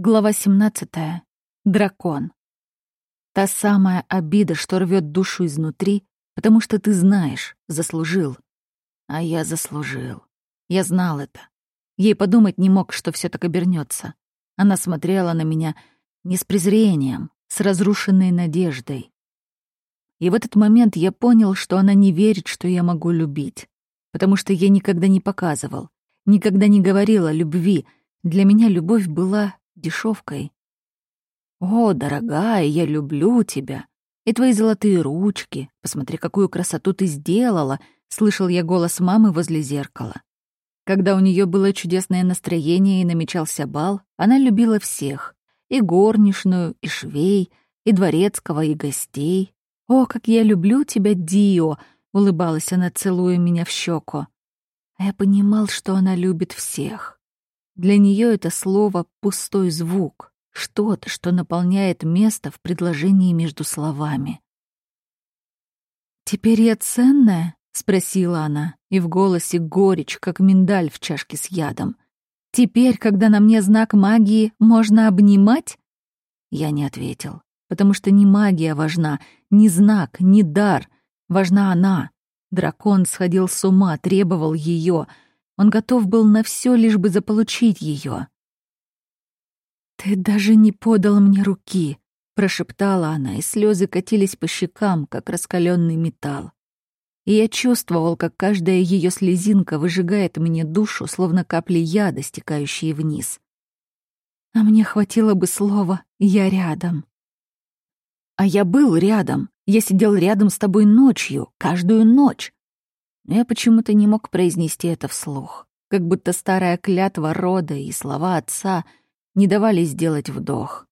Глава 17. Дракон. Та самая обида, что рвет душу изнутри, потому что ты знаешь, заслужил. А я заслужил. Я знал это. Ей подумать не мог, что все так обернется. Она смотрела на меня не с презрением, с разрушенной надеждой. И в этот момент я понял, что она не верит, что я могу любить, потому что я никогда не показывал, никогда не говорил о любви. Для меня любовь была дешевкой. «О, дорогая, я люблю тебя. И твои золотые ручки. Посмотри, какую красоту ты сделала!» — слышал я голос мамы возле зеркала. Когда у нее было чудесное настроение и намечался бал, она любила всех — и горничную, и швей, и дворецкого, и гостей. «О, как я люблю тебя, Дио!» — улыбалась она, целуя меня в щеку. А я понимал, что она любит всех. Для нее это слово — пустой звук, что-то, что наполняет место в предложении между словами. «Теперь я ценная?» — спросила она, и в голосе горечь, как миндаль в чашке с ядом. «Теперь, когда на мне знак магии, можно обнимать?» Я не ответил, потому что не магия важна, ни знак, ни дар. Важна она. Дракон сходил с ума, требовал ее — он готов был на все, лишь бы заполучить ее. «Ты даже не подал мне руки», — прошептала она, и слезы катились по щекам, как раскаленный металл. И я чувствовал, как каждая ее слезинка выжигает мне душу, словно капли яда, стекающие вниз. А мне хватило бы слова «я рядом». А я был рядом. Я сидел рядом с тобой ночью, каждую ночь но я почему-то не мог произнести это вслух, как будто старая клятва рода и слова отца не давали сделать вдох.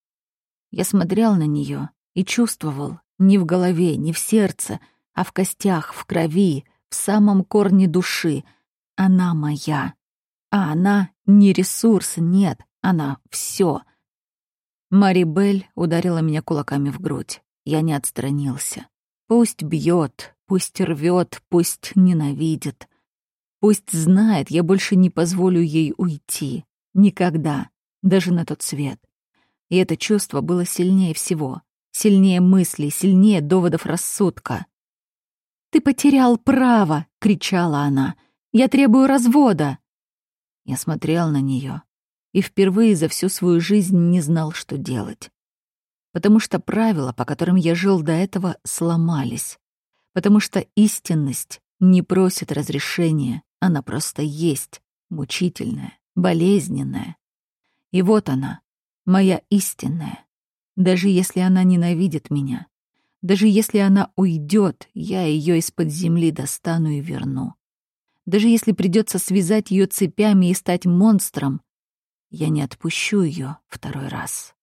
Я смотрел на нее и чувствовал, не в голове, не в сердце, а в костях, в крови, в самом корне души. Она моя. А она не ресурс, нет, она все. Мари Белль ударила меня кулаками в грудь. Я не отстранился. Пусть бьет, Пусть рвет, пусть ненавидит. Пусть знает, я больше не позволю ей уйти. Никогда. Даже на тот свет. И это чувство было сильнее всего. Сильнее мыслей, сильнее доводов рассудка. «Ты потерял право!» — кричала она. «Я требую развода!» Я смотрел на нее и впервые за всю свою жизнь не знал, что делать. Потому что правила, по которым я жил до этого, сломались потому что истинность не просит разрешения, она просто есть, мучительная, болезненная. И вот она, моя истинная. Даже если она ненавидит меня, даже если она уйдет, я ее из-под земли достану и верну. Даже если придется связать ее цепями и стать монстром, я не отпущу ее второй раз.